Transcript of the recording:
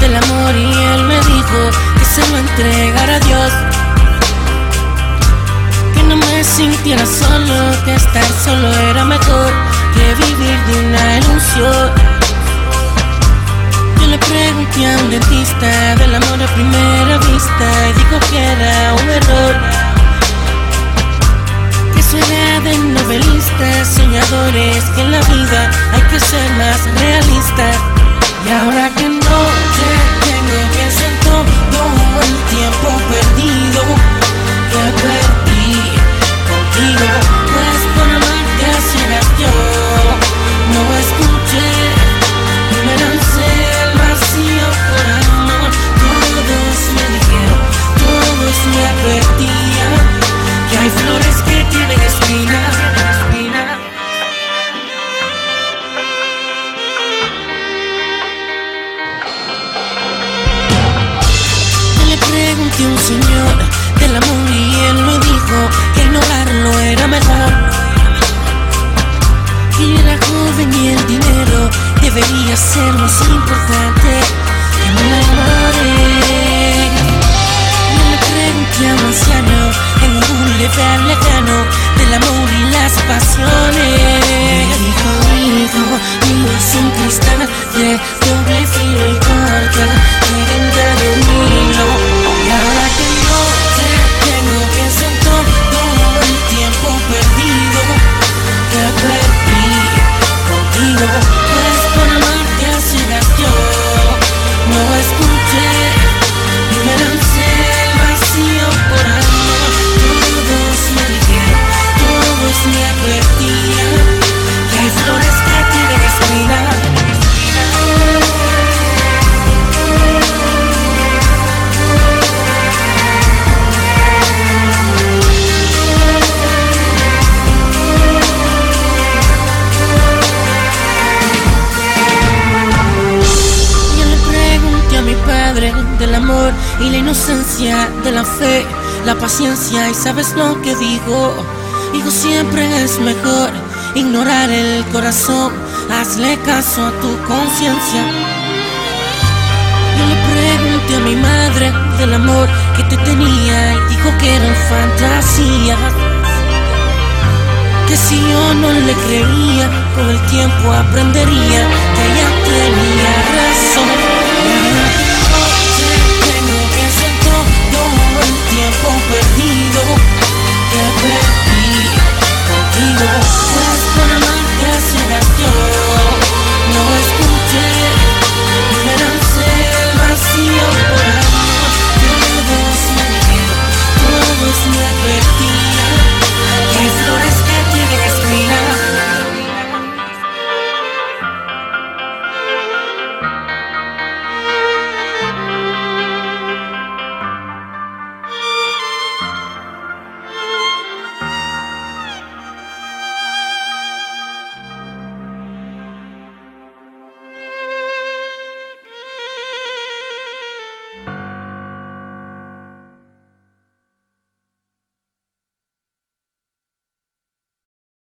del amor y él me dijo que se lo entregara a Dios. Que no me sintiera solo, que estar solo era mejor que vivir de una ilusión. Yo le pregunté a un dentista del amor a primera vista y dijo que era un error. Que eso de novelistas, soñadores, que en la vida hay que ser más realista. Que hay flores que tienen espinas. Yo le pregunté a un señor del amor y él me dijo que ignorarlo era mejor. Que era joven y el dinero debería ser más importante que me enamoré. Un anciano en un lugar lejano del amor y las pasiones. Hijo, mío es un cristal de doble filo y corta, leyenda de un hilo. Y ahora que no te tengo, pienso en todo el tiempo perdido que perdí contigo. Y la inocencia de la fe, la paciencia y sabes lo que digo. Hijo, siempre es mejor ignorar el corazón, hazle caso a tu conciencia. Yo le pregunté a mi madre del amor que te tenía y dijo que eran fantasías. Que si yo no le creía, con el tiempo aprendería que hay